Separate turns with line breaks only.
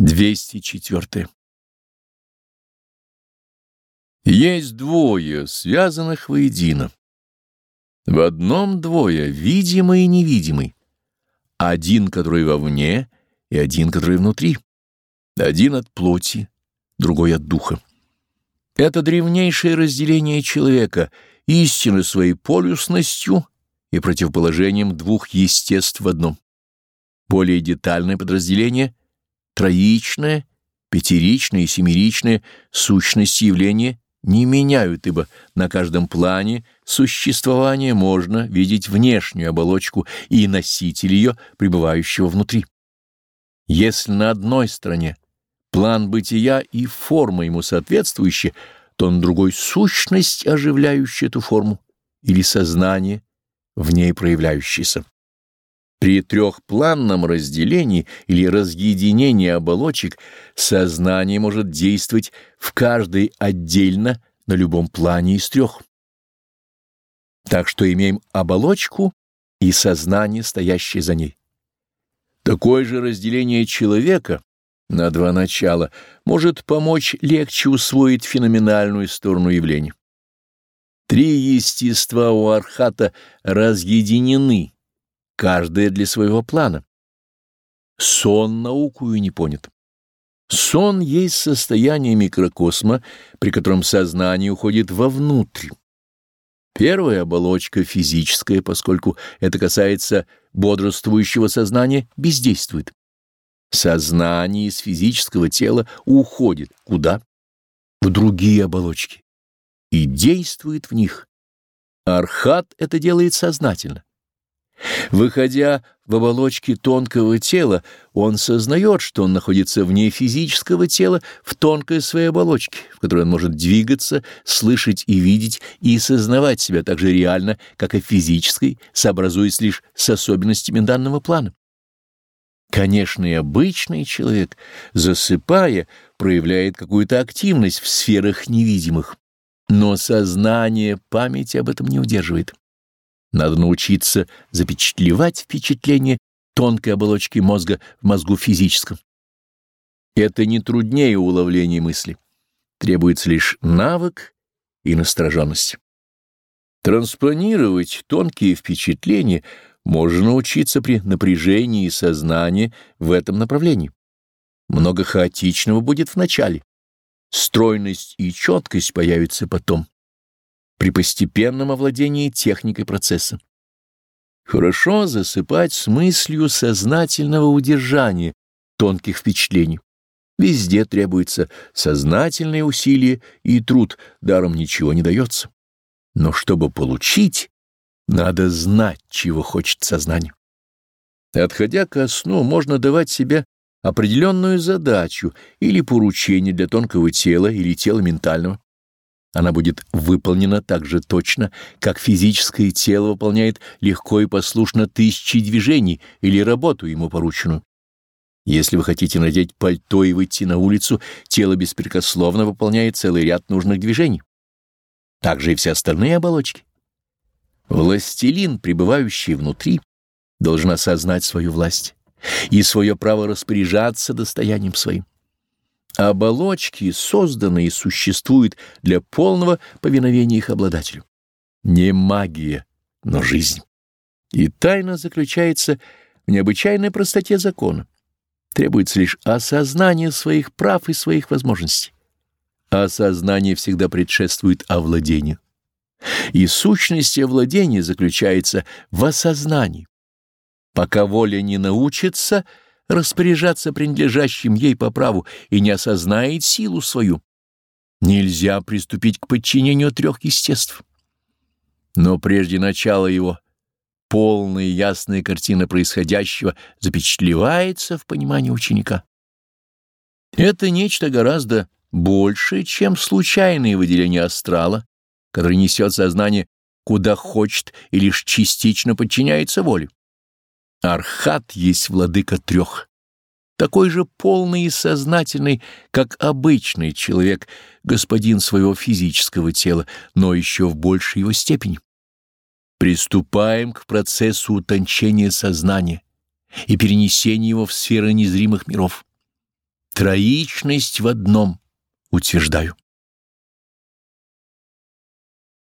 204. Есть двое, связанных воедино. В одном двое, видимый и невидимый. Один, который вовне, и один, который внутри. Один от плоти, другой от духа. Это древнейшее разделение человека, истины своей полюсностью и противоположением двух естеств в одном. Более детальное подразделение — троичное, пятеричное и семеричное сущности явления не меняют, ибо на каждом плане существования можно видеть внешнюю оболочку и носитель ее, пребывающего внутри. Если на одной стороне план бытия и форма ему соответствующие, то на другой сущность, оживляющая эту форму, или сознание, в ней проявляющееся. При трехпланном разделении или разъединении оболочек сознание может действовать в каждой отдельно на любом плане из трех. Так что имеем оболочку и сознание, стоящее за ней. Такое же разделение человека на два начала может помочь легче усвоить феноменальную сторону явления. Три естества у Архата разъединены каждое для своего плана. Сон наукую не понят. Сон есть состояние микрокосма, при котором сознание уходит вовнутрь. Первая оболочка физическая, поскольку это касается бодрствующего сознания, бездействует. Сознание из физического тела уходит. Куда? В другие оболочки. И действует в них. Архат это делает сознательно. Выходя в оболочки тонкого тела, он сознает, что он находится вне физического тела в тонкой своей оболочке, в которой он может двигаться, слышать и видеть, и сознавать себя так же реально, как и физической, сообразуясь лишь с особенностями данного плана. Конечно, и обычный человек, засыпая, проявляет какую-то активность в сферах невидимых, но сознание памяти об этом не удерживает. Надо научиться запечатлевать впечатление тонкой оболочки мозга в мозгу физическом. Это не труднее уловления мысли. Требуется лишь навык и настороженность. Транспонировать тонкие впечатления можно научиться при напряжении сознания в этом направлении. Много хаотичного будет в начале. Стройность и четкость появятся потом при постепенном овладении техникой процесса. Хорошо засыпать с мыслью сознательного удержания тонких впечатлений. Везде требуется сознательные усилия и труд, даром ничего не дается. Но чтобы получить, надо знать, чего хочет сознание. Отходя ко сну, можно давать себе определенную задачу или поручение для тонкого тела или тела ментального. Она будет выполнена так же точно, как физическое тело выполняет легко и послушно тысячи движений или работу ему порученную. Если вы хотите надеть пальто и выйти на улицу, тело беспрекословно выполняет целый ряд нужных движений. Так же и все остальные оболочки. Властелин, пребывающий внутри, должен осознать свою власть и свое право распоряжаться достоянием своим. Оболочки созданы и существуют для полного повиновения их обладателю. Не магия, но жизнь. И тайна заключается в необычайной простоте закона. Требуется лишь осознание своих прав и своих возможностей. Осознание всегда предшествует овладению. И сущность овладения заключается в осознании. Пока воля не научится — распоряжаться принадлежащим ей по праву и не осознает силу свою. Нельзя приступить к подчинению трех естеств. Но прежде начала его полная ясная картина происходящего запечатлевается в понимании ученика. Это нечто гораздо большее, чем случайное выделение астрала, который несет сознание куда хочет и лишь частично подчиняется воле. Архат есть владыка трех, такой же полный и сознательный, как обычный человек, господин своего физического тела, но еще в большей его степени. Приступаем к процессу утончения сознания и перенесения его в сферы незримых миров. Троичность в одном утверждаю.